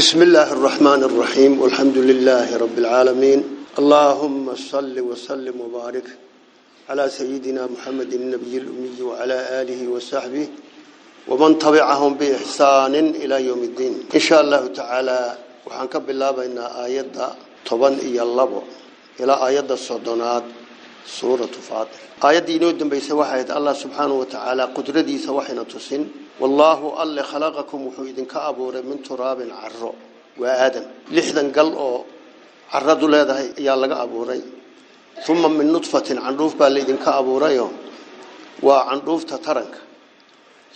بسم الله الرحمن الرحيم والحمد لله رب العالمين. اللهم صل وسلم وبارك على سيدنا محمد النبي الأمي وعلى آله وصحبه ومن تبعهم بإحسان إلى يوم الدين. إن شاء الله تعالى وحنكب الله بين آيات طبعا إيا اللبو إلى آيات الصدنات. سورة فاطر. آيات دينود بيس وحيد الله سبحانه وتعالى قدرتي سوحنا تسن والله الله خلقكم وحيد كأبور من تراب عرو وآدم. لحدا قال عرضوا لهذا يا لغا أبوري. ثم من نطفة عنروف بالذين كأبوري وعنروف تترنك.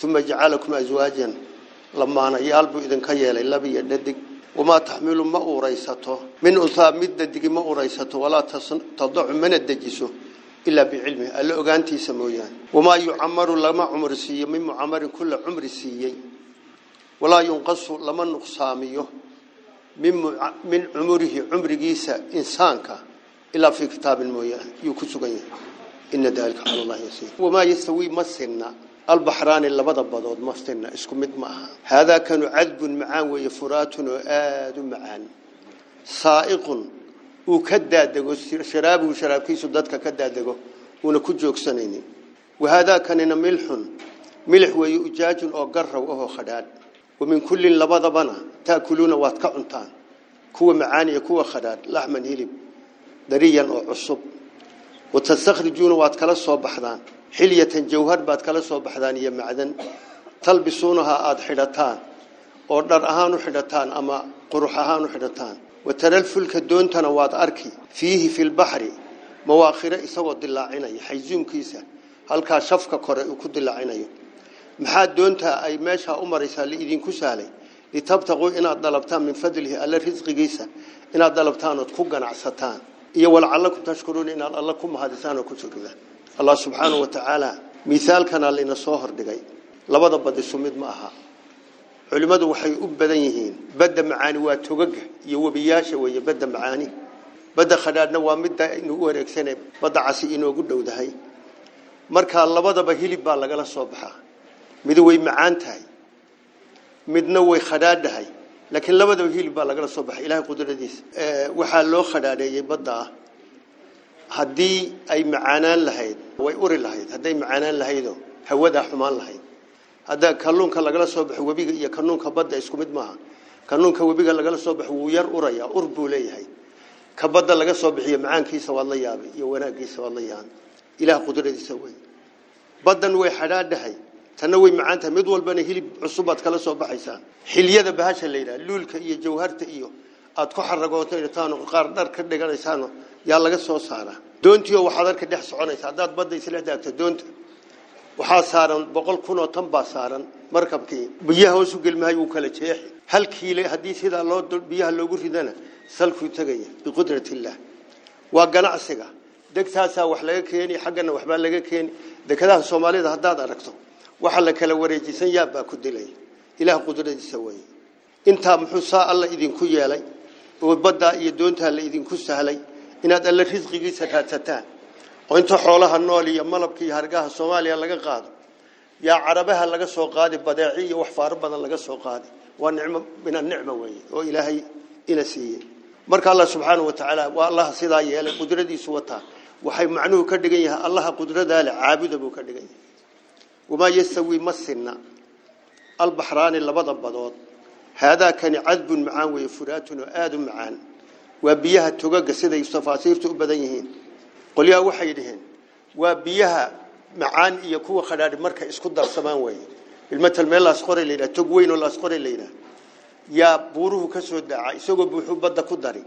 ثم جعلكم أزواجا. لما أنا يالبو إذن كيالي لبي يددك وما تحمل ما أوريسته. من أنثى مددك ما أوريسته. ولا تضع من الدجسه إلا بعلمه. ألا أغانتي سمويان. وما يعمر لما عمر سيي من معمر كل عمر سيي ولا ينقص لما نقصاميه من من عمره عمر جيسا إنسانك. إلا في كتاب المويان. يكسغني إن ذلك على الله يسير. وما يستوي مسنا البحران اللي بدا بدود مفتنا اسكو مد هذا كان عذب معان ويفرات وآد معان. سائق وكدادغو شرابه شرابكيسو ددك كدادغو ونا كجوكسنين وهذا كان ملح ملح ويؤجاج أو قرو خداد. ومن كل لبدا بنا تأكلون واتك عنتان كو معاني كو خداد. لحما هلب دريا أو عصب. وتستخرجون واتكلا سو بخدان حلية جوهر باد كلا سو بخدان يا معدن. تلبسونها آد خدتان oo dhar ahaan u xidhataan ama qurux ahaan u xidhataan وترى الفلك دونتنا واد أركي. فيه في البحر. مواخر إسوا دلاعنا حيزوم كيسة. هل كشفك كره وكد دلاعنا محاد دونتا أي ماشى أمر رسالة إذن كسالة. لتبتغوا إن طلبتان من فضله على رزق جيسة. عصتان إيه ولعلكم تشكرون إن الله كم هذا كتشكر الله سبحانه وتعالى مثال كان لنا صهر دقي لبض بد السميد معها yihiin badda macaani waa togag iyo webiyaasha weeye badda macaani badda khadhaadhna waa midda inuu u wareegsanay badda casi inoogu dhowdahay markaa labadaba hilib baa lagala soo baxaa mid way macaan tahay midna way khadhaadhahay badda ah haddii ay macaanaan lahayd way uri lahayd hadday macaanaan lahaydoo hawadaa xumaan lahayd hadda kalluunka lagala soo baxo webiga iyo kalluunka badda isku mid maaha kalluunka webiga lagala soo baxo wuu yar uraya ur buu leeyahay ka badda laga soo bixiyo macaankiisa waad la yaabay iyo wanaagiisa waad la yaabay ilaah qudradiisa way baddan way xadhaadhahay tanna way macaan tahay mid walbana hilib cusub aad kala soo baxaysaa xilyada bahasha la yidhaha luulka iyo jawharta iyo aad ku xaragooto irtaan qaar dhar ka dhiganaysaan yaa laga soo saaraa doontiyo waxaad arka dhex soconaysa haddaad badda isla daagto doonta waxaa saaran boqol kun oo tan baa saaran markabkii biyaha hoos u gelmahay uu kala jeexi hal kiile haddii sidaa loo biyaha loogu ridana salkuu tegaya biqudratillaah waa ganacsiga degtaasaa wax laga keeni xaggana waxbaa laga keeni dekadaha soomaalida haddaad aragto waxa la kala wareejisan yaabbaa ku dilay ilaah qudradiisa weeye intaa muxuu saa alla idinku yeelay oo baddaa iyo doontaa la idinku sahlay inaad alla risqigiisa raadsataan oo inta xoolaha nool iyo malabka iyo hargaha Soomaaliya laga qaado yaa carabaha laga soo qaadi badeeci iyo wax faar badan laga soo qaadi waa nicmo min nicmo weeye oo ilaahay ina siiyay marka Allah subhanahu wa ta'ala waa Allah sidaa yeelay qudradiisu wata waxay macnuhu ka dhigan yahay Allah qudrada la caabudo buu ka dhigan yahay wama yasawi masna البحران لبدا بدود هذا كان عذب معان وفرات وآد معان وبيها توغا سيده تفاسيرته بدن yihiin qoliyaa waxay dhaheen waa biyaha macaan iyo kuwa khadhaadh marka isku darsamaan way ilmatal meel laas qoray leeyahay tog weyn oo laas qoray leeyahay yaa buuruhu ka soo dhaca isagoo buuxu badda ku dari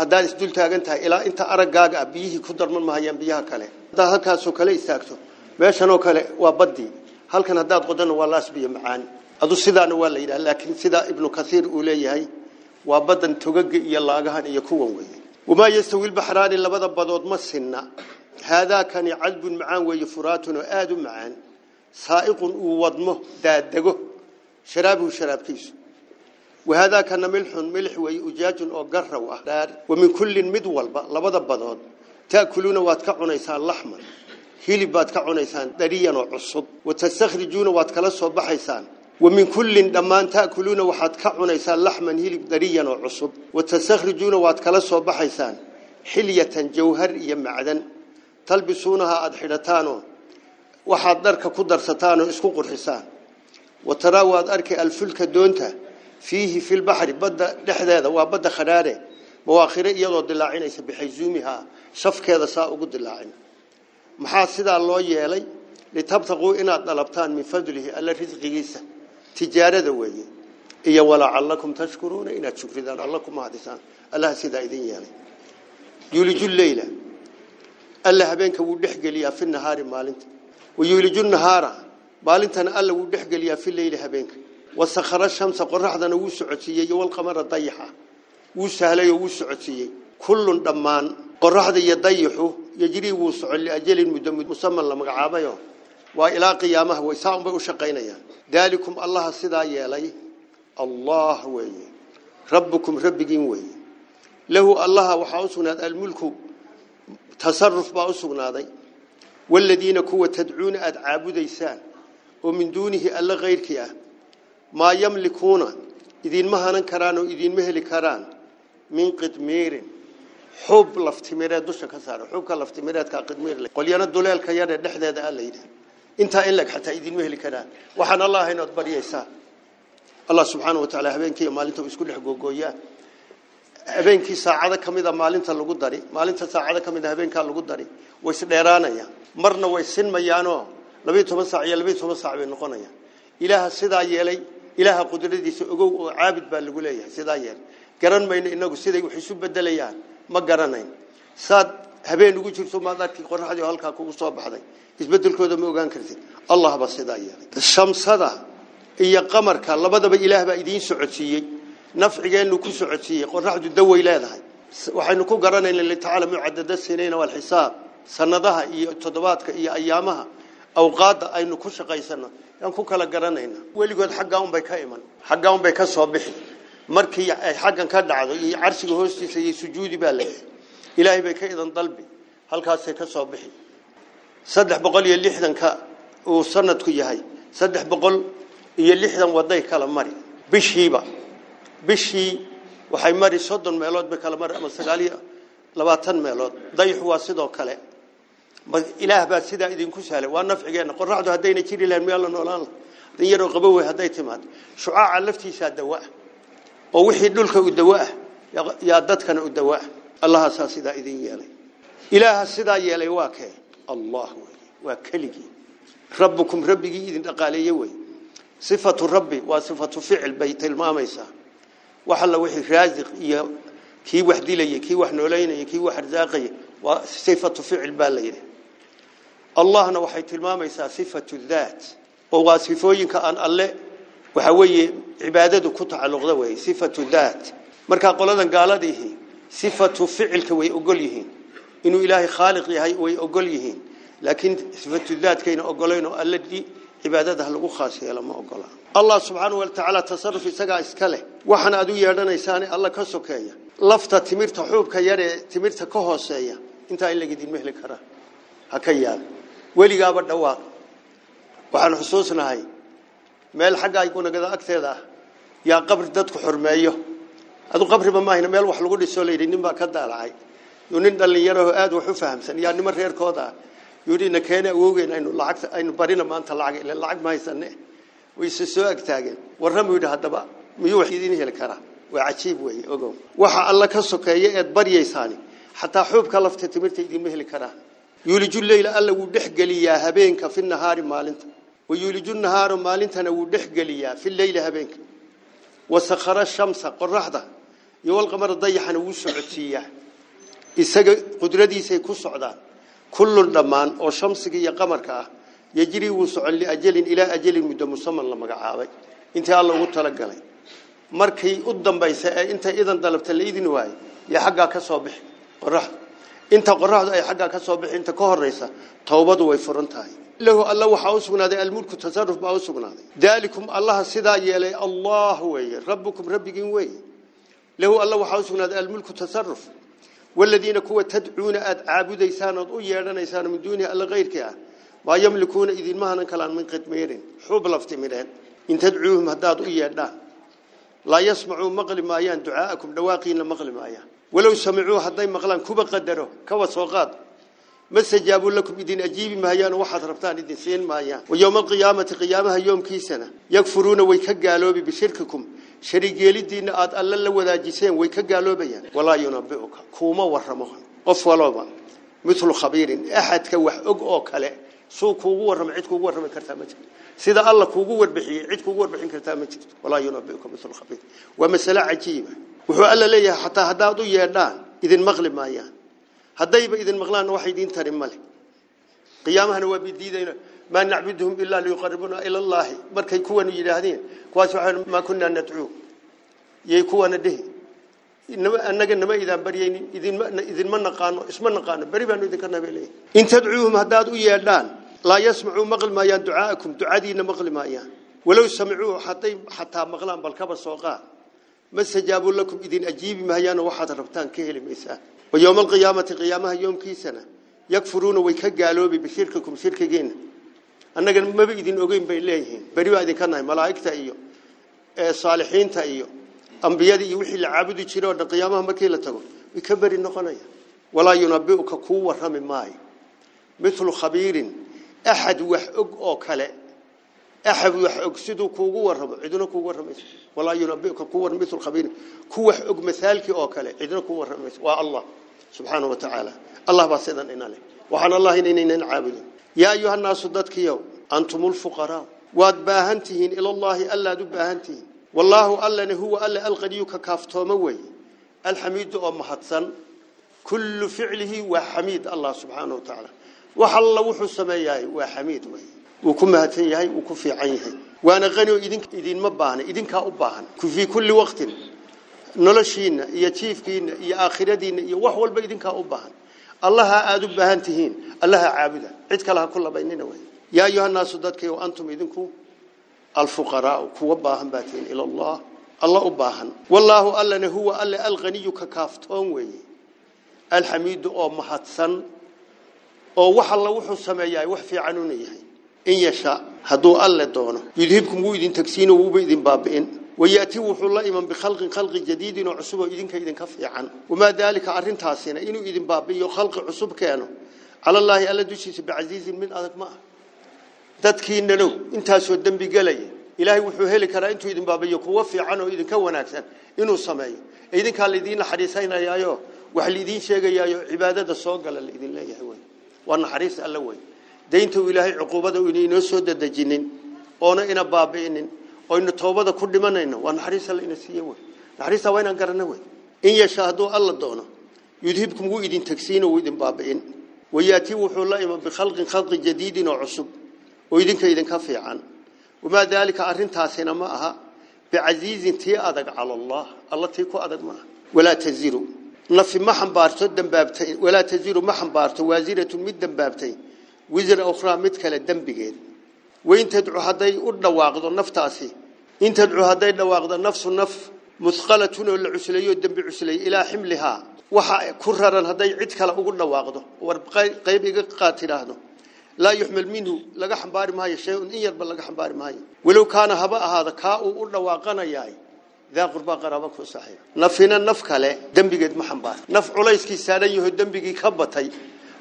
hadaan isdul taagan tahay ilaa inta aragaaga biyihii ku darman mahayaan biyaha kale hadaa halkaas oo kale istaagto meeshan oo kale waa baddi halkan hadaad qodana waa laas biyo macaan adu sidaana waa leeyahay laakiin sida ibnu kathiir uu leeyahay waa badan togaga iyo laagahan iyo kuwan weeye وما يستوي البحران لبدا بدود مسنا هذا كان عذب معان ويفرات وآد معان سائق ووضمه دادقه شرابه شراب كيس وهذا كان ملح ملح ويؤجاج أو قرر وأحرار ومن كل مدول لبدا هيلب بات كعونيسان دريان وعصب وتستخرجون وات كلا صوب حيسان ومن كل لما تأكلون وحد كعونيسان لحما هيلب دريان وعصب وتستخرجون وات كلا صوب حيسان حلية جوهر يم عدن تلبسونها أدحلتانه وحد درك كدر ستانه إسقق الحسان وتراود أرك الفلك دونته فيه في البحر بدأ لحد هذا وبدأ خراره مواخره يضع دلاعين إسبح يزومها صف كذا ساقود دلاعين maxaa sidaa loo yeelay litabtaquu inaad dalabtaan min fadlihi alla risqigiisa tijaarada weeye iyo walacallakum tashkuruuna inaad shukridaan alla ku mahadisaan allah sidaa idin yeelay yuliju leyla alla habeenka wuu dhexgeliyaa fi nahaari maalinta ويولج النهار بالنتنا الله ودخل يا في الليل هبينك وسخر الشمس قرحدنا وسعتيه والقمر ضيحه وسهلي وسعتيه كل دمان قرحد يضيحه يجري وسع لأجل مسمى لمغعابيو وإلى قيامه ويسام بو شقينيا ذلكم الله سدا يلي الله وي. ربكم ربكين وي. له الله وحاوسنا الملك. تصرف باوسنادي والذين كوا تدعون أدعاب ديسان ومن دونه ألا غير كيا. ما يملكون. إذين مهانا كران وإذين مهل كران. من قدمير. حب لافتميرات دوشا كسار حب كلافتميرات كقدمير قل يانا الدولال كيانا نحن هذا ألا يده انت إن لك حتى إذين مهل كران وحن الله هنا أدبر يسا الله سبحانه وتعالى هبين كي مالنتا ويسكول حقوقويا habeenkii saacada kamida maalinta lagu dari maalinta saacada kamida habeenka lagu dari way isdheeraanaya marna way sinmayaano 12 saac iyo 12 saac bay noqonayaan ilaaha sidaa yeelay ilaaha qudradiisa ogow oo caabid baa lagu leeyahay sidaa yeel garan mayno inagu siday wax isu bedelayaan ma garanayn saad habeen ugu jirto ma dadkii halka kugu soo baxday isbedelkooda ma ogaan kartid allah ba sidaa yeelay shamsada iyo qamarka labadaba ilaah baa idiin socodsiiyay nafcigeenu ku socodsiiyay qorraxdu daway leedahay waxaynu ku garanaynaa li taala mu'addada sinayna wal xisaab sanadaha iyo toddobaadka iyo ayaamaha awqaada aynu ku shaqaysano aan ku kala garanayna weligood xagga bay ka iman xagga bay ka soo bixi markii ay xaggan ka dhacdo iyo carshiga hoostiisa iyo sujuudi baa leeyahay ilaahay bay ka idan dalbi halkaasay ka soo bixi. 360 ka uu sanadku yahay 360 waday kala mari. Bishiiba bishii waxay mari 30 meelood bay kala mari ama 9 labaatan meelood. Dayx waa sidoo kale. Ilaah baa sidaa idinku sahlay waa nafcigeena qorraxdu hadayna jiri lahayn meel la noolaan dan yaroo qabow haday timaad shucaaca laftiisa dawa oo wixii dhulka u dawa yaa dadkana u dawa allah saa sidaa idin yeelay ilaah sidaa yeelay waa kee allah waa kaligi rabbukum rabbigi idin dhaqaaleeyay way sifatu rabbi waa sifatu ficil bay tilmaamaysaa waxa la wixii raasiq iyo kii wax dilay kii wax nooleynay kii wax arzaaqay waa sifatu ficil baa la yiri allahna waxay tilmaamaysaa sifatu dhaat oo waa sifooyinka aan alle waxa weeye cibaadadu ku tacalluqda way sifatu dhaat marka qoladan gaaladihi sifatu ficilka way ogol yihiin inuu ilaahay khaaliq yahay way ogol yihiin laakiin sifatu dhaatkayna ogoleyn oo alle di cibaadada lagu khaas yeelo ma ogola allah subhanahu wa ta'ala tasarruf isaga iska leh waxana aad u yeedhanaysaan alla ka sokeeya lafta timirta xuubka yar ee timirta ka hooseeya inta in laga idin mehli kara ha ka yaal weligaaba dhawaaq waxaan xusuusnahay meel xagga ay gunagada agteeda dadku xurmeeyo adu qabriba maahina meel wax lagu dhiso leeyay nin baa ka daalacay uu nin dhalinyaro aad wax u fahamsan yaa nima reerkooda yurina keena awoogeena aynu lacagta aynu barina maanta lacag ila lacag ma haysane way soo agtaageen warramu yidhi hadaba miyuu wax idin heli karaa waa cajiib weeye ogow waxa alla ka sokeeya eed baryaysaani xataa xuubka lafta timirta idin heli karaa yuuliju leyla alla wuu dhexgeliyaa habeenka fi nahaari maalinta wa yuuliju nahaara maalintana wuu dhexgeliyaa fi leyla habeenka وسخر الشمس قرحدة يوال قمر ضيحان وسعتية إساق قدرتي سيكون سعدا كل الدمان أو شمسك يا قمرك. يجري وسع لأجل إلى أجل مدى مسمى لما قعابي. إنت الله قلت لك مركي قدام بيساء إنت إذا طلبت الإذن واي. يا حقك صبح قرحد إنت قرحد أي حقك صبح إنت كهر ريسا. توبادوا ويفرنتاي له الله وحاسبنا ذي الملك تصرف بحاسبنا ذلكم الله صدا يلي الله وي ربكم ربكم وي. له الله وحاسبنا ذي الملك تصرف والذين كوا تدعون عبود أو أضيعنا إنسان من دونه الله غير كه ما يملكون إذن ما هن كلام من قدميرين حب لفتميرين إن تدعوهم هداد أضيعنا لا يسمعوا مغل ما يان دعاءكم دواقين المغل ما يان. ولو سمعوا هداي مغلان كوب قدره كوا صوغات ما استجابوا لكم بدين أجيب ما هيان وحد ربطان إذن سين ما هيان. ويوم القيامة قيامها يوم كيسنا. يكفرون ويكقالوا بشرككم. شريكي لدينا آت ألا لو ذا جيسين ويكقالوا بيان. ولا ينبئك. كوما ورمه قفوا مثل خبير. أحد كوح أقوك له سو كوغو ورم عيد كوغو ورم كرتامة سيدا الله كوغو عد عيد كوغو وربحين كرتامة ولا ينبئك مثل خبير. ومسألة عجيبة. وهو ألا ليه حتى هدادو يادان إذا مغلب ما يان. هذاي بإذن مغلان وحيدين ترى ملك قيامهن وبيديدين ما نعبدهم إلا ليقربنا إلى الله. مرك يكون يجاهدين قاسحون ما كنا ندعو يكون ده إنما أنك إنما إذا بريني إذن إذن من نقان. اسم نقان. بري بنا ذكرنا بلي إن تدعوهم هذا دعوة الآن. لا يسمعوا مغل ما يدعاءكم دعائنا مغل ما يان. ولو سمعوا حتى حتى مغلان بالكبر سوقا. ما سجابوا لكم. إذن أجيب ما يان واحد ربتان كهل ميسان ويوم القيامة قيامة يوم كيسنا. يكفرون ويكجعلوا ببشرككم شرك جين أننا جن ما بيجين أقيم بإلههم بريوا ذي كنا ملاك تأيو. آه، صالحين تأيو. أنبياء يوحى العبد يشير أن قيامة مكيلة تقول. يكبر النقاية ولا ينبئك قوة من ماي مثل خبير أحد وحق أو كله أحب يحقسده كوجو ورب عدنا كوجو رميس ولا ينبيك كوجو رميس الخبير كوجو حق مثال كأكله عدنا كوجو رميس والله سبحانه وتعالى. الله بسيطا إناله وحنا الله إن إن إن عابدين يا أيها الناس ضدك يوم. أنتم الفقراء. وادباهنتهن إلى الله ألا دباهنتهن والله ألا هو ألا الغديك كافته موي الحميد أم حسن كل فعله وحميد الله سبحانه وتعالى. وحلا وحسمياي وحميد وحي وكمهتن يهي وكفي عينه. وأنا غني إذن إذن ما بعنا إذن كأبعنا كفي كل وقت. نلاشين يا كيف كين يا آخر دين يا وحول بيدن كأبعنا الله أدب بهنتهين. الله عابدا عد كلها كلها بيننا وين. يا أيها الناس ضدك وأنتم إذنكم الفقراء. كوباهم باتين إلى الله. الله أباهم والله ألا هو ألا الغني ككافتون وي الحميد أو محتسن. أو وح الله وح السماء وح في عنوني in yasha hadduu alle doono yudhibkum wuu idin tagsiino wuuba idin baabi'in wayaati wuxuu la iman bikhalqin khalqi jadiidin oo cusub oo idinka idinka fiican wamaa daalika arrintaasina inuu idin baabi'iyo khalqi cusub keeno calallaahi alla dushiisa bicasiizin mid adag ma ah dadkiinanow intaasoo dembi gelaya ilaahay wuxuu heli karaa intuu idin baabi'iyo kuwa fiican oo idinka wanaagsan inuu sameeyo idinkaa laidiin naxariisanayaayo wax laidiin sheegayaayo cibaadada soo gala laidin leeyahay wey waa naxariis alla wey daynta uu ilaahay cuquubada ina inoo soo dadejinin oona ina baabi'inin oynu toobada ku dhimanayno waa naxariis alla ina siiye wey naxariista waa inaan garano wey in yasha hadduu alla doono yudhibkum wuu idin tagsiin oo idin baabi'in wayaati wuxuu la iman bikhalqin khalqi jadiidin oo cusub oo idinka idinka fiican wamaa daalika arrintaasina ma aha bicasiizin tii adag cala allah alla tii ku adag ma aha walaa taziru nafi ma xambaarto dambaabtay walaa taziru ma xambaarto waasiratun mid dambaabtay wisra ukhraa mid kale dembigeed wain tadcu hadday u dhawaaqdo naftaasi in tadcu hadday dhawaaqdo nafsu naf musqalatun oo la cuslayo dembi cuslay ilaa ximlihaa waxa ku raran hadday cid kale ugu dhawaaqdo war qayb iga qaad tidhaahdo laa yuxmal minhu laga xambaari maayo shay-un in yarba laga xambaari maayo walow kaana haba ahaada kaa uu u dhawaaqanayahay daa qurbaa qaraaba ku saaxiib nafina naf kale dembigeed ma xambaar naf culayskii saaran yaho dembigii ka batay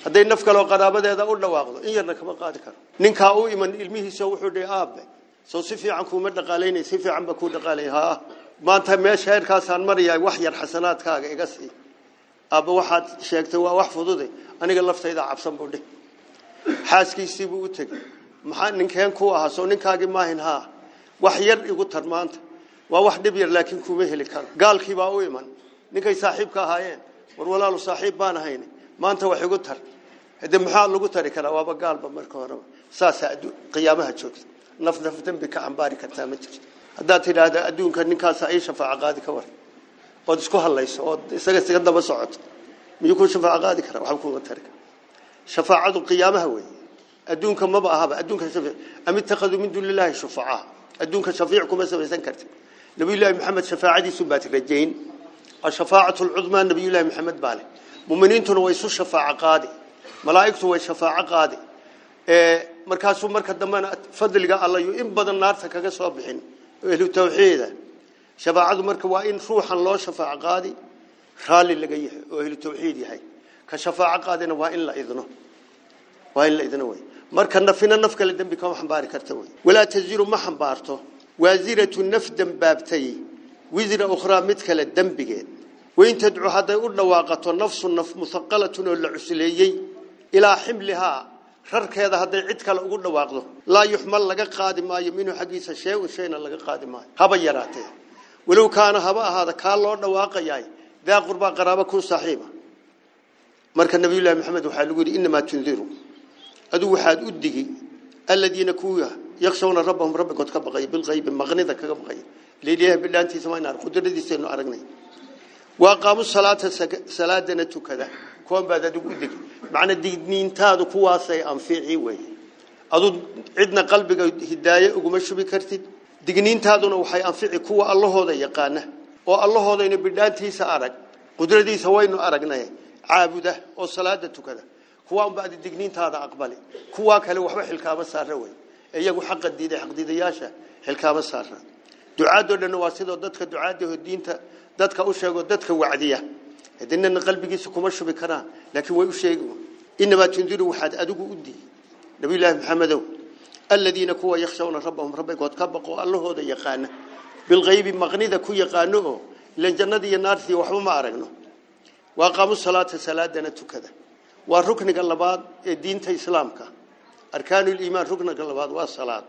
hadday naf kaleoo qaraabadeeda u dhawaaqdo in yarna kama qaadi karo ninkaa u iman ilmihiisa wuxuu dhihi aabe soo si fiican kuuma dhaqaalaynay si fiican ba kuu dhaqaalay haa maanta meesha heerkaasaan marayaa wax yar xasanaadkaaga iga sii aabba waxaad sheegtay waa wax fudude aniga laftayda cabsan buu dhih xaaskiisiibuu u tegey maxaa ninkeen ku ahaa soo ninkaagii maahin haa wax yar igu tar maanta waa wax dhib yar laakiin kuma heli karo gaalkii baa u iman ninkay saaxiibka ahaayeen war walaalu saaxiib baan ahayn maanta wax igu tar hade maxaa lagu tari karaa waaba gaalba marka horeba saasaa qiyaamaha joogta naf naf dembi ka xambaari kartaa ma jirto haddaad tidhaahda adduunka ninkaasa ay shafaaco qaadi ka war ood isku hadlayso ood isaga isaga daba socoto miyuu ku shafaaco qaadi karaa waxba kuma tari kara shafaacadu qiyaamaha weeye adduunka maba ahaba adduunka shafiic am ittakhaduu min duuni illaahi shufacaa adduunka shafiic kuma samaysan karti nabiyullaahi maxamed shafaacadiisu baad rajayn ashafaacatu lcudmaa nabiyullaahi maxamed baa leh muminiintuna way isu shafaaco qaadi malaa'igtu way shafaaco qaadi markaasuu marka dambena fadliga allayu in badan naarta kaga soo bixin ehlu tawxiida shafaacadu marka waa in ruuxan loo shafaac qaadi raalli laga yahay oo ehlu tawxiid yahay ka shafaac qaadina waa in la idno waa in la idno way marka nafina naf kale dambi kama xambaari karta way walaa taziru ma xambaarto waasiratu naf dambaabtay wisra ukhraa mid kale dambigeed u dhawaaqato nafsu naf musaqalatun oo la cusleeyey ilaa ximlihaa rarkeeda hadday cid kale ugu dhawaaqdo laa yuxmal laga qaadi maayo minhu xaggiisa shay-un shayna laga qaadi maayo haba yaraatee walow kaana haba ahaada kaa loo dhawaaqayaay daa qurbaa qaraabo kun saaxiiba marka nabiyullaahi maxamed waxaa lagu yidhi inamaa tundiru aduu waxaad u digi aladiina kuwa yakshawna rabbahum rabbigood ka baqaya bilqaybi maqnida kaga baqaya leeliyaha bidhaantiisa maa inaan qudradiisaynu aragnay وقاموا الصلاة صلاة نتو كذا. كون بعد دقيق معنى دينين تادو كواسي أنفيعي وين أدو عدنا قلبك هداية وقمش بكرتيد. دينين تادو نوحي أنفيعي كوا الله هذا يقانه. و الله هذا ينبدان تيس أرق قدرتي سوينو أرقنا. عابده أو صلاة كذا. كون بعد دينين تادو أقبله كوا كله وحبه الكامس صار وين أيقو حق الدين حق دين ياشا الكامس صار دعاء دولا نواسيد ودتك دعاء دين dadka u sheego dadka wacdiya hadina qalbigiisa kuma shubi karaan laakiin way u sheegi inama tundiru waxaad adigu u dii nabi ilaahi maxamedow alladina kuwa yakhshawna rabbahum rabbigood ka baqo allahooda yaqaana bilghaybi maqnida ku yaqaano oo ilan jannadii iyo naartii waxba ma aragno waaqaamu salaata salaadana tukada waa rukniga labaad ee diinta islaamka arkaanu liimaan rukniga labaad waa salaad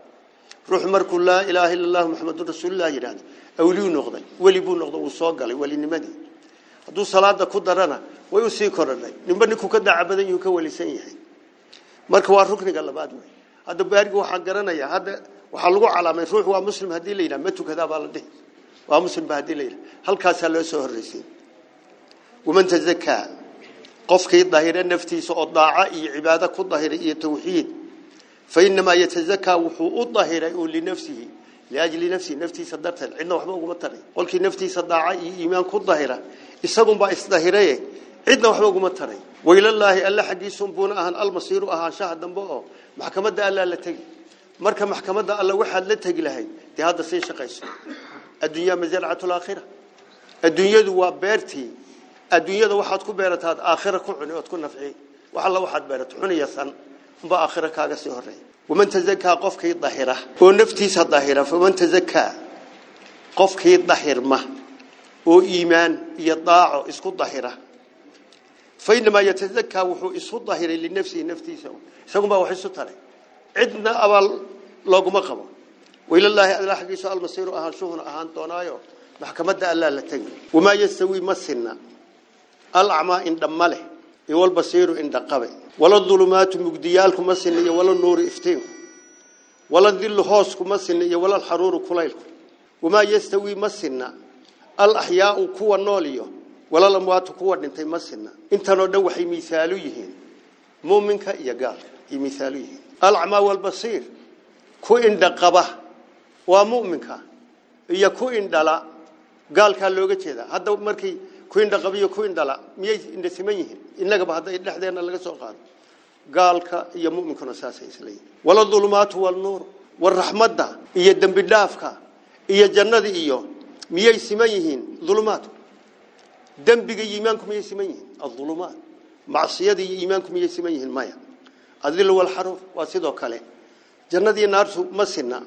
روح مركو لا إله إلا الله محمد رسول الله جيران أولي نقضى ولي بو نقضى وصوق قالي ولي نمدي. هذا صلاة كدرنا ويسي كرنا نمبر نكو كدع عبدا يوكا ولي سيحي مركو واركو نقال بعد هذا بارك وحقرنا يا هذا وحلقوا على من روح ومسلم هذه ليلة متو كذا بالده ومسلم بهذه ليلة هل كاسا لو سهر رسين ومن تزكى؟ قفك الظهير النفتي سؤال ضاعة عبادة كالظهير التوحيد فإنما يتزكى وحو الظهر يقول لنفسه لأجل نفسه نفسي صدرت عندنا وحبه قمتري قل كي نفسي صدع إيمان كو الظهر إساقم با إصدهره عندنا وحبه قمتري وإلى الله ألا حديثهم بون أهان المصير أهان شاهد دنبوه محكمة دا ألا لتقل مركة محكمة دا ألا وحد لتقل هاي هذا سين شقيس. الدنيا مزرعة الآخرة. الدنيا دوا بيرتي الدنيا دوا حد كو بيرت هاد آخرة كو عني وتكون نفعي. وحلا وحد بيرت. عني يسان beerato cuniya san unba aakhira kaaga sii horeeya waman tazakaa qofkii dahira oo naftiisa dahira faman tazakaa qofkii dahirma oo iimaan iyo daaco isku dahira fa inamaa yatazakaa wuxuu isu dahiray linafsihi naftiisa isagunbaa wax isu taray cidna abaal looguma qabo wailallaahi alla xaggiisu almasiiru ahaanshuhuna ahaan doonaayo maxkamadda allaa la tegi wamaa yastawii ma sinna alacmaa indhamma leh iyo walbasiiru indhaqabe wala dulumaatu mugdiyaalku ma sinna iyo wala nuuru iftiinku wala dillu hoosku ma sinna iyo wala alxaruuru kulaylku wamaa yastawii ma sinna alaxyaau kuwa nool iyo walal amwaatu kuwa dhintay ma sinna intanoo dhan waxay miisaalu yihiin muuminka iyo gaalka ay miisaalu yihiin alacmaa walbasiir ku indhaqaba waa mu'minka iyo ku indhala gaalkaa looga jeedaa hadda markii ku indhaqabiyo ku indhala miyay indhasiman yihiin innagaba hadday dhexdeenna laga soo qaado gaalka iyo mu'minkuna saasay isla yihiin wala dulumaatu walnuur waraxmadda iyo dembi dhaafka iyo jannada iyo miyay siman yihiin dulumaadku dembiga iyo iimaanku miyay siman yihiin adulumaat macsiyada iyo iimaanku miyay siman yihiin maya adilu walxaruur waa sidoo kale jannadii naartu ma sinna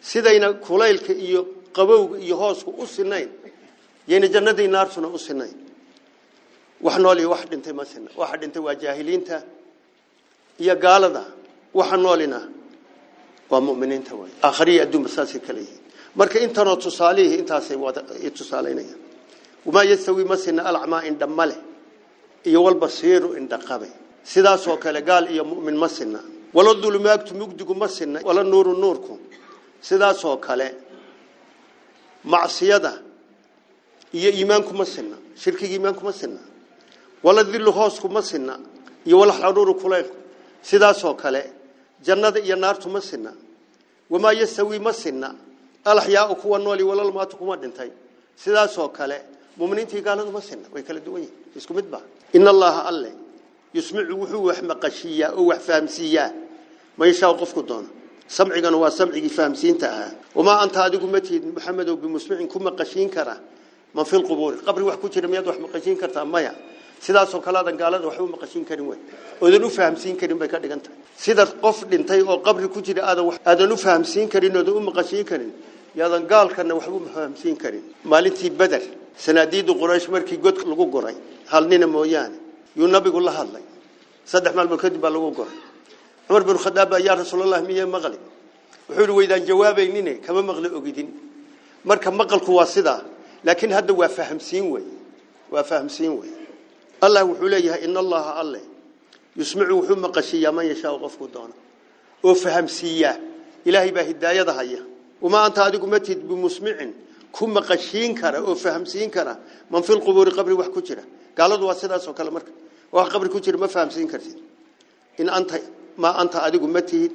sidayna kulaylka iyo qabowga iyo hoosku u sinayn yayna jannadii naartuna u sinayn wax nool iyo wax dhintay ma sinna waxa dhintay waa jaahiliinta iyo gaalada waxa noolina waa mu'miniinta way aakhiriya adduunba saasay kale yihiin marka intanoo tusaalihii intaasay wada tusaalaynayaan wamaa yastawi ma sinna alacmaa indhamma leh iyo walbasiiru indhaqabe sidaasoo kale gaal iyo mu'min ma sinna wala dulumaagtu mugdigu ma sinna wala nuuru nuurku sidaasoo kale macsiyada iyo iimaanku ma sinna shirkiga iimaanku ma sinna wala dillu hoosku ma sinna iyo wala xaruuru kulaylku sidaasoo kale jannada iyo naartu ma sinna wamaa yastawi ma sinna alaxyaau kuwa nooli walalmaatu kuma dhintay sidaasoo kale muminiintii gaaladu ma sinna way kala duwan yihin isku mid ba in allaha alle yusmicu wuxuu wax maqashiiyaa oo wax fahamsiiyaa ma yashaa qofku doono samcigana waa samcigii fahamsiinta ahaa wamaa anta adigu ma tihid maxamedow bimusmicin ku maqashiin kara ما في القبور قبر واحد كتير ميت واحد مقشين كرت أمايا سيدات سكالات قالات واحد مقشين كريمون هذا نو فهم سين كريم بكرد جنت سيدات قفل انتهي أو قبر كتير هذا هذا نو فهم سين كريم هذا مقشين كريم. يا ذن قال كنا واحد فهم سين كريم مالتي بدل سناديد وقريش مركي قد لقو قري. هل نين مويان. ينبي قل الله الله صدق مال بكرد بلقو قري. عمر بن الخطاب يا رسول الله مية مغلي حلو إذا جوابي نيني كم مغلي أجدين مركب مغل قوة لكن هذا هو فهم سينوي. وفهم سينوي. الله وحليها إن الله الله. يسمع وحمة قشية ما يشاء وغفه دونه. وفهم سيا إلهي بهداية ضحية وما أنت هذا قمتت بمسمع. كم قشين كرا وفهم سين كرا من في القبور قبر وحكترة قال الله سيدا سوكال مركب وقبر كترة ما فهم سين كرا إن أنت ما أنت هذا قمتت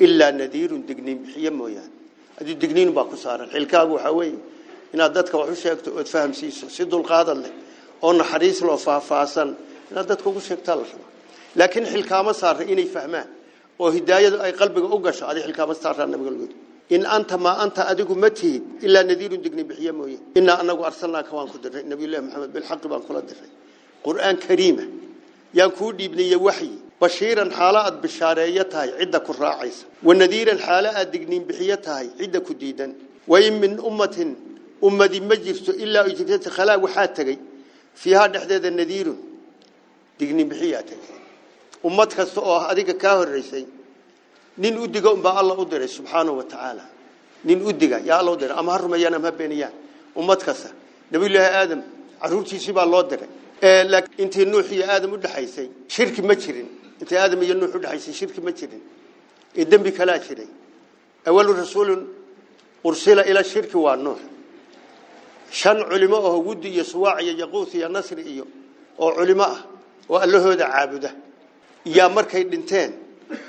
إلا نذير دقنين بحية مويا هذا دقنين باقصار الحلقاء وحوي inaad dadka wax u sheegto ood fahamsiiso si dulqaadan leh oo naxariis loo faahfaahsan inaad dadka ugu sheegtaa la rabo laakiin xilkaama saara inay fahmaan oo hidaayadu ay qalbiga u gasho adi xilkaama saaraa nabiga lagu in anta ma anta adigu ma tihid ilaa nadiirun digni bixiye mooye inaa anagu arsalnaaka waan ku diray nabiyullahi maxamed bilxaqi baan kula diray qur'aan kariima yaan kuu dhiibnaya waxyi bashiiran xaalo aad bishaareeyo tahay cidda ku raacaysa wanadiiran xaalo aad digniin bixiyo tahay cidda ku diidan wain min ummatin أمدي مجلسه إلا أجدت خلاء وحاتك في هذا حدث النذير تقني بحياتك أمتك الصؤوة هذه كاهر ريسي نين أدقى أمبا الله أدرى سبحانه وتعالى نين أدقى يا الله أدرى أما هرم يانا ما بيني أمتك نبي الله آدم عرورتي سبع الله أدرى لك انت النوح يا آدم أدرى حيسي شرك مجرين انت آدم يا النوح أدرى حيسي شرك مجرين الدم بكلاشرين أول رسول أرسل إلى شرك هو النوح شن علمه ودي يسوع يا نصر إياه أو علماء وقال له هذا عابده. يا مرك الدنتين.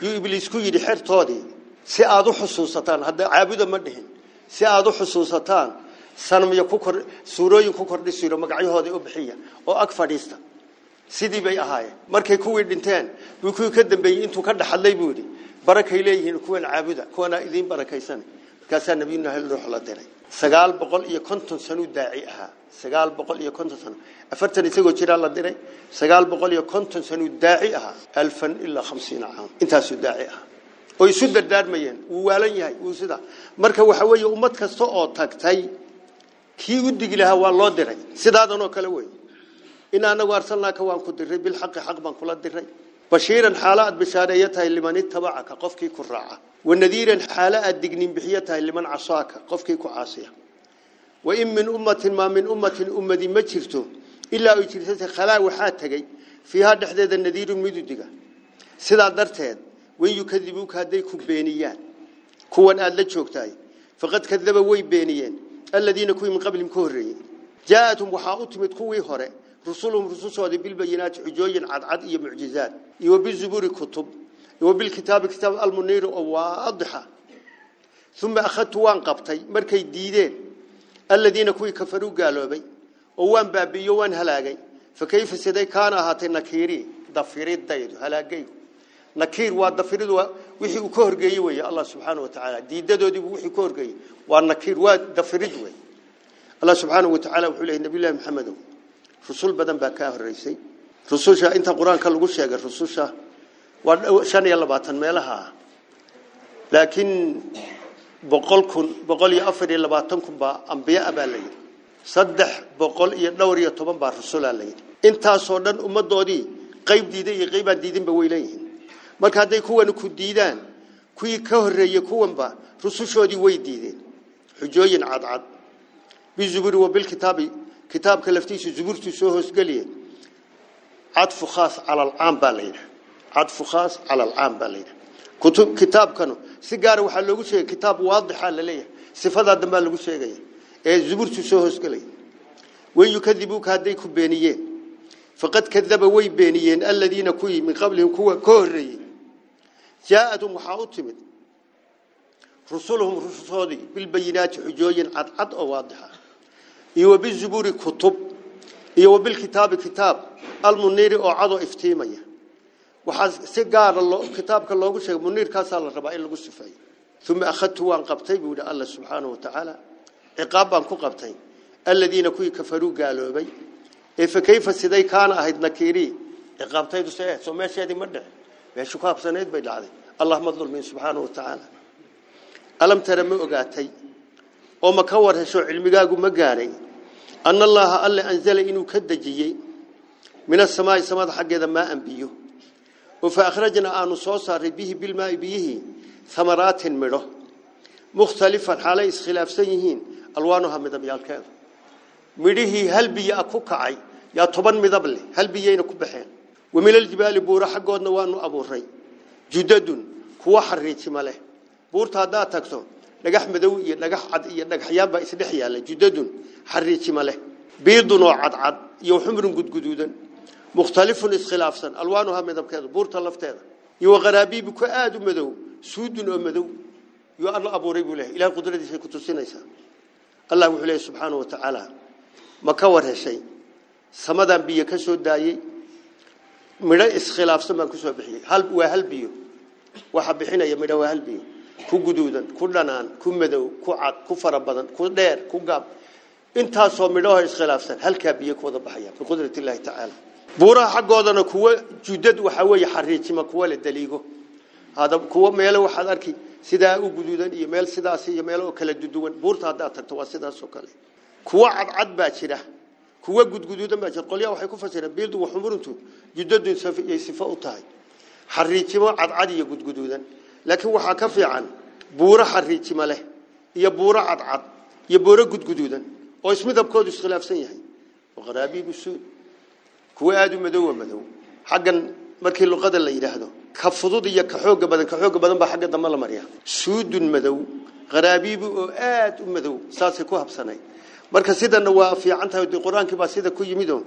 يبليس كوي دحر طادي سأذو حسوساتان هذا عابد مدهن سأذو حسوساتان سنم يكوكر سورو يكوكر دي سورو مقعي هذي أبحية. أو أكفريستا سيدي بي أهاي مرك كوي الدنتين. بيكو يكدن بي. انتو كرد حلي بودي. بركة إليهن كوان عابده. كوانا إذين بركة سنه markaasaa nabiyullaahi nuux la diray sagaal boqol iyo konton sano daaci ahaa sagaal boqol iyo konton sano afartan isagoo jiraa la diray sagaal boqol iyo konton sano daaci ahaa alfan ilaa khamsiina caam intaasuu daaci ahaa oo isu dardaarmayeen wuu waalan yahay wuu sida marka waxa weeye ummad kasta oo tagtay kii u digi waa loo diray sidaadan oo kale wey in anagu arsalnaaka waan ku diray bilxaqi xaq baan kula diray xaalo aad bishaareeyo tahay liman itabacaka qofkii ku raaca wanadiiran xaalo aad digniin bixiyo tahay liman casaaka qofkii ku caasiya wain min ummatin maa min ummatin ummadi ma jirto ilaa ay jirtata khalaa waxaa tegey fiihaa dhexdeeda nadiirun midudiga sidaa darteed wain yukadibuuka hadday ku beeniyaan kuwan aada la joogtahay faqad kadaba way beeniyeen رسولهم رسول صادق بالبينات عجوجين عد عد يمعجزات وبالزبور كتب. وبالكتاب كتاب المنير واضحة. ثم أخذت وان قبتي مركي ديدين. الذين كوي كفروا قالوا بي. وان بابي وان هلاقي. فكيف سيدي كان هاتي نكيري؟ دفيري الدايد هلاقي. نكير وادفيري وحي كهر قي وي الله سبحانه وتعالى. ديدة دي وحي كهر قي وان نكير وادفيري الله سبحانه وتعالى وحي الله محمد. رسول بدن بكاه الرئيسي رسول شا أنت قرآن كله قش يا رسول شا وشان يلا باتن مالها لكن بقولكم بقول يا أفر يلا باتنكم بأنبياء بالليل صدح بقول يدور يتبان بالرسول الليل أنت صورنا أمة دادي قيب ديدي قيب ديدين بويلين. ما كان ديك هو نكون ديدان. كوي كاه الرئي كون با رسول شا دي ويديدين حجوين عاد عاد. بزبور كتاب كلفتيش زبورتي سو هوس قالي عطف خاص على العام بالين عطف خاص على العام بالين كتب كتاب كانوا. سيجار وحلو شيء. كتاب واضح على ليه. صفات الدم على لغو شيء قالي زبورتي إيه سو هوس قالي وين يكذبوك هذيك بينيين. فقد كذب وين بينيين. الذين كوي من قبلهم كوا كوري. جاءت محاوتهم رسولهم رسولي بالبينات حجوي عد عد أو واضحة. Kitaabka loogu sheegay muniirkaasaa la rabaa in lagu sifeeyo uma akhadtu waan qabtay buu yidhi alla subxaanahu watacaala ciqaab baan ku qabtay aladiina kuwii kafaruu gaaloobay ee fa kayfa siday kaana ahayd nakiirii ciqaabtaydu se soo meesheedii ma dhici meeshu ku habsanayd bay dhacday allah ma dulmin subxaanahu watacaala alam tara ma ogaatay oo ma ka war hesho cilmigaagu ma gaaray ana allaha alle anzala inuu ka dejiyey min asamaai samada xaggeeda maaan biyo oo fa akhrajna aanu soo saaray bihi bilmaai biyihii amaraatin midho mukhtalifan xaalay iskhilaafsan yihiin alwaanuha midabyaalkeeda midhihii hal biyo a ku kacay yaa toban midab leh hal biyayna ku baxeen wa min aljibaali buura xaggoodna waanu abuuray judadun نجح مدوي يا نجح عد يا نجح يابا إسدحيا لجددون حريتي ماله. بيضن وعد عد. يوحمرن جد جدودا مختلف الاختلاف سن ألوانها مذهب كذا بور تلفت هذا يو غرابي بكواد مدو سود مدو يو الله أبو ريب له إلى قدرة في كتوسين إسا الله وحليه سبحانه وتعالى. ما كور هالشيء. سمدا بيا كسود داي مرا إسخلاف سن ما كسب بحيه. هل وهل بيو؟ وحب حين يا مرا وهل بيو؟ Ku guduudan ku dhanaan ku madow ku cad ku fara badan ku dheer ku gaab intaasoo midhoho iskhilaafsan halkaa biyo ku wada baxaya biqudrati illaahi tacaala buuraha xaggoodana kuwa judad waxaa weeye xariijima kuwa la daliigo hada kuwa meelo waxaad arki sidaa u guduudan iyo meel sidaas iyo meelo kala duduwan buurta haddaad tagto waa sidaas oo kale kuwa cadcad baa jira kuwa gudguduudan baa jira qolyaha waxay ku fasireen biildu wa xumuruntu judadun sifo u tahay xariijimo cadcad iyo gudguduudan لكن هو حكفي عن بورة حري تمله يبورة عد عد يبورة جد جدودا أو اسمه ذبح كودس خلاف سنيهين وغرابي بسود كويه عدو مدو مدوة. حقا مركي اللغة اللي يلهده كفضو دي كحوق بدن كحوق بدن بحق دم الله سود مدو غرابي بؤات مدو ساسي كوهب سنين مركا سيدا نوافي عنتها ودي قرآن كبا سيدا كوي مدو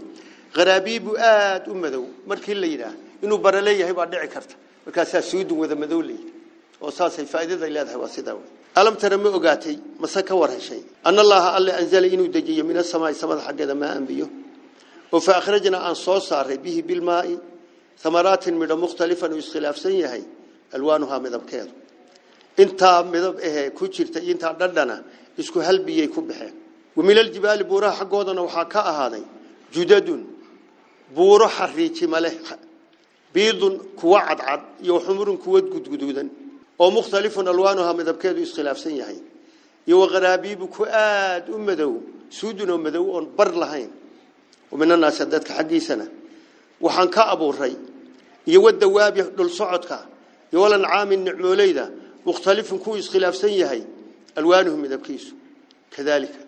غرابي بؤات مدو مركي اللي يلهده إنو برلية يبع دعي كرت. مركا سيدا سود مدو اللي وصاص الفائدة ذي لاذها وصداوي ألم ترمي أقاتي مسك ورها شيء أن الله قال لي أنزل إنه دجي من السماء سماء حق ذا ما أنبيه وفأخرجنا عن صوص به بالماء ثمرات من مختلفة ويسخلاف سيئة ألوانها مذب كير انتا مذب إيه كوشير تأيين تعددنا إسكو هل بيه كبحة ومن الجبال بورا حقودنا وحاكاء هذا جدد بورا حريتي ملح بيض كوعد عد يوحمر كود قد قدودا midabkeedu iskhilaafsan yahay iyo waqaraabiibu ku aada u madow suudun oo madow oon bar lahayn ومن الناس ka abuuray iyo wadawaabi dhul socodka iyo walan caamin nicmoolayda mukhtalifun ku iskhilaafsan yahay alwaanuhum midabkiisu kadalika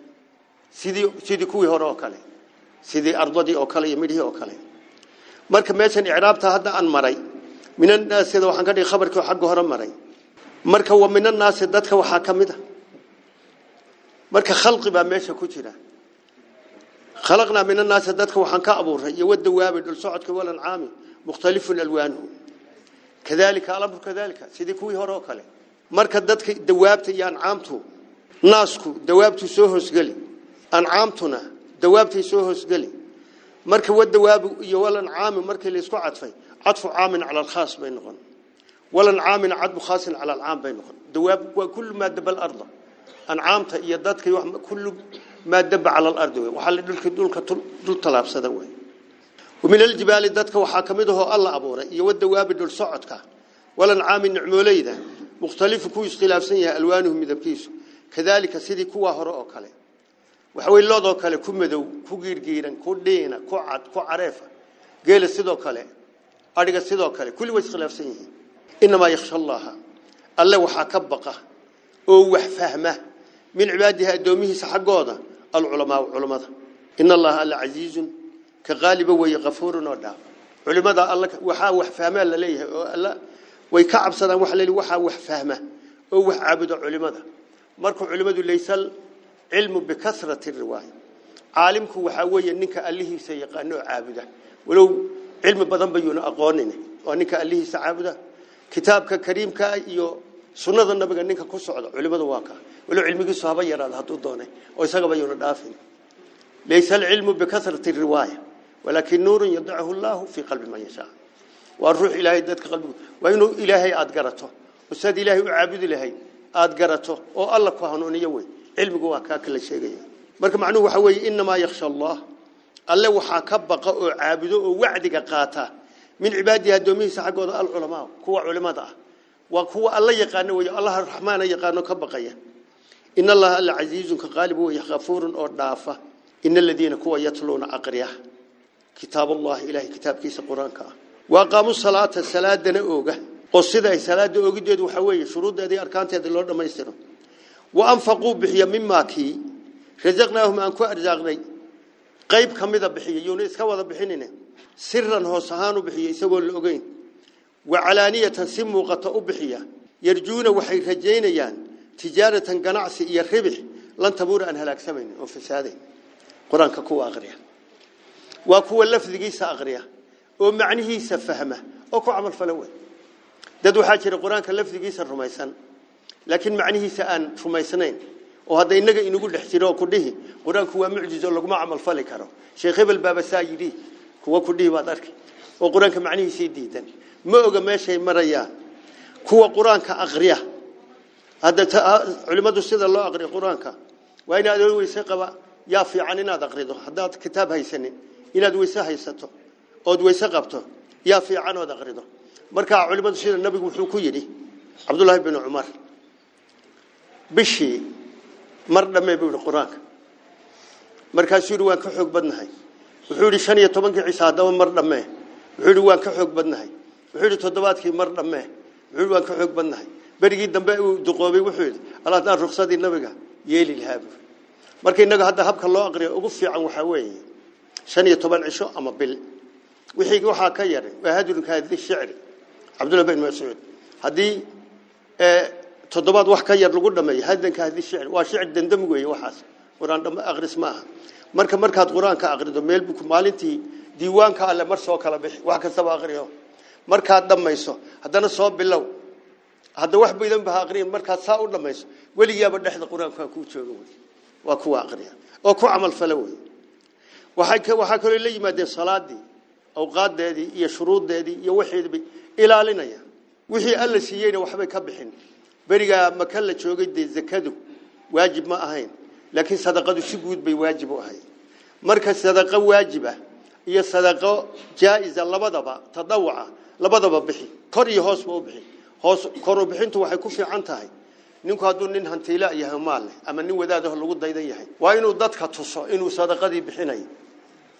sidii sidii kuwii hore oo kale sidii ardadii oo kale iyo midhii oo kale marka meeshan icraabta hadda aan maray minan naasida waxaan ka dhigay khabarkii xagga hore maray marka wa minan naas dadka waxa kamid ah marka khalqi baa meesha ku jira. خلقنا من الناس ذاتك وحن كأبوره يود دواب دل صعد كولا عامي مختلف الألوانه كذلك الأمر كذلك سيدي كوي هروك له مركز ذاتك دوابت يان عامته ناسكو دوابت سوهس قلي أنعامتنا دوابت سوهس قلي مركز ود دواب يولا عامي مركز اللي يسكو عطفي عطف عام على الخاص بينهم ولا عام عطف خاص على العام بينهم. دواب وكل ما دب الأرض. أنعامته يداتك كل ما دب على الأرض. وحل دلك دلك دل طلاب سدوي ومن الجبال دتك وحاكمده الله أبوره يود واب دل صعدك. ولا نعام نعموليده مختلف كويس خلاف سنة ألوانهم مذبكيس كذلك سيدي كوا هراء كله. وحوي الله ذو كله. كم مدو كوجير جيران كودينا كعد كعرفة قال سيدو كله. أرجع سيدو كله. كل ويس خلاف سنة إنما يخشى الله. الله وحكبقه أو وحفهمه من عبادها دومه سحقوده العلماء علماء إن الله العزيز كغالب ويغفور ونودع علماء الله وحا وحفهمه لليه الله ويكعب صدا وحلل وحا وحفهمه أو وحعبد علماء مركو علماء ليس العلم بكثرة الرواية. عالمك وحاوي أنك أليه سيقانو عابده. ولو علم بدن بيون أقوانين وأنك أليه سعابده. كتابك كريمك يو sunnada nabiga ninka ku socda culimadu waa ka wala cilmigiisu haba yaraada haduu doonay oo isaga bayuu dhaafin laysa al-ilmu bi kathrati riwaya walakin nurun yad'uhu Allah fi qalbi man yasha waa ruux ilaahay dadka qalbigu waa inuu ilaahay aad garato usaad ilaahay u caabudi lahay aad garato oo alla ku hanuuniyo way cilmigu waa kaa kala sheegaya marka macnuhu waxa weeye innamaa yakhsha allah alle waxaa ka baqa oo caabudo oo wacdiga qaata من عباده الدومي سحقوا العلماء كوا علماء ذا وكوا الله يقان الله الرحمن يقان كبقية. إن الله العزيز كغالبه يغفور أو دافع إن الذين كوا يطلون أقرية كتاب الله إله كتاب كيس القرآن كا. وقاموا صلاة الصلاة نؤجة قصدا الصلاة أوجد يد وحوي شروط هذه أركان تدلون ما يصيرون وأنفقوا بحية مما كي رزقناهم أنكو أرزاقني قيب كم ذا بحية يونس كوا ذا siran hoos ahaan u bixiya isagoo la ogeyn wa calaaniyatan si muuqata u bixiya yarjuuna waxay rajaynayaan tijaaratan ganacsi iyo ribix lan tabuura aan halaagsamaynin oo fasaadayn qur-aanka kuwa aqriya waa kuwa lafdigiisa aqriya oo macnihiisa fahma oo ku camal fala wey dad waxaa jira qur-aanka lafdigiisa rumaysan laakiin macnihiisa aan rumaysnayn oo hadda inaga inagu dhex jiro ku dhihi qur-aanku waa mucjizo laguma camal fali karo sheekh hebel baaba saa yidhi kuwa ku dhihi baad arki oo qur-aanka macnihiisii diidan ma oga meeshay marayaan kuwa qur-aanka aqriya hadda culimmadu sida loo aqriyo qur-aanka waa inaad weyse qaba yaa fiican inaad aqrido haddaad kitaab haysanin inaad weyse haysato ood weyse qabto yaa fiican ood aqrido markaa culimmadu sida nabigu wuxuu ku yidhi cabdullaahi binu cumar bishii mar dhammee buu yidhi qur-aanka markaasuu yidhi waan ka xoog badnahay wuxuu yidhi shan iyo tobankii ciise haddaba mar dhammee wuxuu yidhi waan ka xoog badnahay wuxuu yidhi toddobaadkii mar dhammee wuxuu yidhi waan ka xoog badnahay berigii dambe uu duqoobay wuxuu yidhi alaadaan ruksadii nabiga yeeli lahaa buu marka innaga hadda habka loo aqriyo ugu fiican waxaa weeye shan iyo toban cisho ama bil wixii waxaa ka yaray waa hadurka hadii shicri cabdullahi bin mascuud haddii toddobaad wax ka yar lagu dhameeyo hadanka hadii shicri waa shicir dandam weeye waxaas qur-aan dhama aqris ma aha marka markaad qur-aanka aqrido meel buu maalintii diiwaanka alle mar soo kala bixi wax kastaba aqriyo markaad dhamayso haddana soo bilow hadda wax baydan ba aqriin markaad saa u dhamayso weligaaba dhexda qur-aanka ku jooga wey waa kuwa aqriya oo ku camal fala wey waxay waxaa kaloo la yimaadeen salaadii awqaadeedii iyo shuruudeedii iyo waxeedaba ilaalinaya wixii alla siiyeyna waxbay ka bixin berigaa maka joogay dee zakadu waajib ma ahayn laakiin sadaqadu si guud bay waajib u ahayd marka sadaqo waajiba iyo sadaqo jaa-isa labadaba tadawuca labadaba bixi kor iyo hoosba u bixi hoos koru bixintu waxay ku fiican tahay ninku hadduu nin hantiila yahay maal leh ama nin wadaadaho lagu daydan yahay waa inuu dadka tuso inuu sadaqadii bixinayo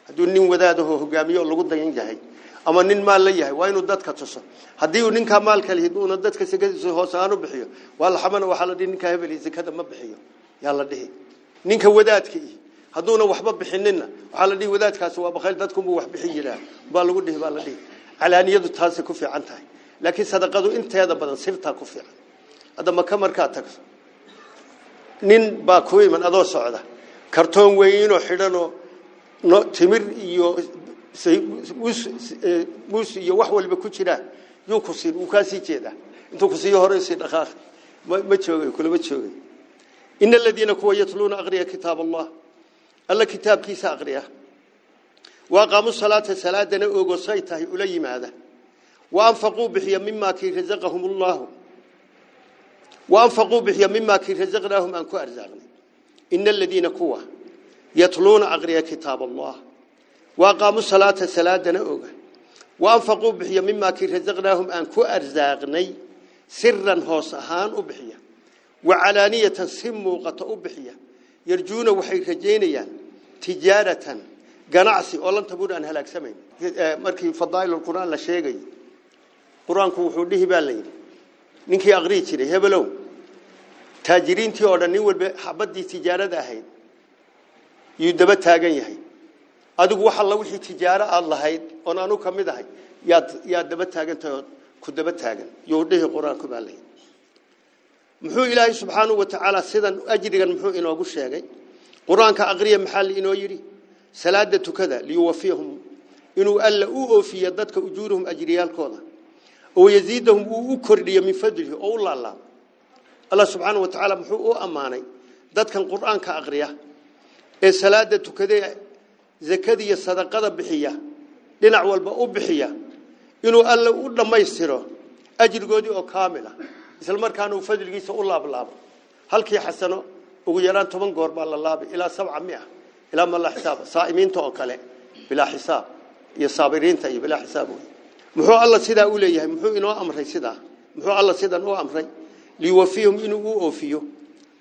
hadduu nin wadaadaho hogaamiyo lagu dayan yahay ama nin maal la yahay waa inuu dadka tuso haddii uu ninkaa maalka lihi uuna dadka sakadiisa hoos ahaan u bixiyo waa la xamana waxaa la dhihi ninkaa hebel sakada ma bixiyo yaa la dhihi ninka wadaadka hadduuna waxba bixinina waxaa la dhihi wadaadkaasi waa bakayl dadkunbuu wax bixin jiraa baa lagu dhihi baa la dhihi calaaniyadu taasay ku fiican tahay laakiin sadaqadu inteeda badan sirtaa ku fiican hadda maka markaad tagto nin baa ku iman adoo socda kartoon weynoo xidhanoo timir iyo muus iyo wax walba ku jiraan yuu ku siin wuu kaa sii jeedaa intuu ku siiyo hore sii dhaqaaq ma joogay kulama joogay إن الذين كوا يتلون أغريا كتاب الله ألا كتاب كيس أغريا وقاموا صلاة سلاة نؤغو سيته أولي ماذا؟ وأنفقوا به مما كيرزقهم الله. وأنفقوا به مما كيرزقناهم أنكو أرزاقنا. إن الذين كوا يتلون أغريا كتاب الله. وقاموا صلاة سلاة نؤغو وأنفقوا به مما كيرزقناهم أنكو أرزاقنا سرا هو هوسهان وبحيا. Muuqata u bixiya yarjuuna waxay rajaynayaan tijaaratan ganacsi oo lan tabuur aan halaagsamayn markii fadaa'il quraan la sheegay quraanku wuxuu dhihi baa la yiri ninkii aqri jiray hebelow taajiriintii oo dhan nin walba xabadii tijaarada ahayd yuu daba taagan yahay adigu waxa la wixii tijaaro aad lahayd oo aanu kamid ahay yaad yaad daba taagan tahay ku daba taagan yuu dhihi quraanku baa la yiri muxuu ilaahay subxaanahu wa tacaala sidan ajrigan muxuu inoogu sheegay qur-aanka aqriya maxaa inoo yidhi salaada tukada liyuwafiyahum inuu alla u oofiyo dadka ujuurahum ajriyaalkooda oo yaziidahum uu u kordhiyo min fadlihi oo u laalaabo allah subxaanahu wa tacaala muxuu u ammaanay dadkan qur-aanka aqriya ee salaada tukada zakada iyo sadaqada bixiya dhinac walba u bixiya inuu alla u dhammaystiro ajrigoodii oo kaamil ah isla markaana uu fadligiisa u laablaabo halkii xasano ugu yaraan toban goor baa la laabay ilaa sabca mia ilaa ma la xisaaba saa'imiinta oo kale bilaa xisaab iyo saabiriinta iyo bilaa xisaab wey muxuu alla sidaa u leeyahay muxuu inoo amray sidaa muxuu alla sidan u amray liyuwafihum inuu u oofiyo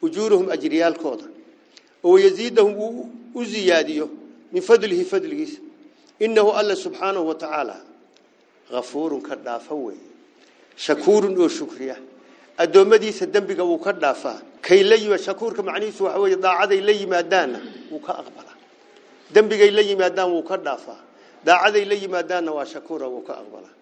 ujuurahum ajriyaalkooda oo yaziidahum u ziyaadiyo min fadlihi fadligiisa innahu alla subxaanahu wa tacaala hafuurun ka dhaafa weeye shakuurun addoommadiisa dembiga wuu ka dhaafaa kay la yima shakuurka macnihiisu waxa weeye daacaday la yimaadaanna wuu ka aqbalaa dembigay la yimaadaan wuu ka dhaafaa daacaday la yimaadaanna waa shakuura wuu ka aqbalaa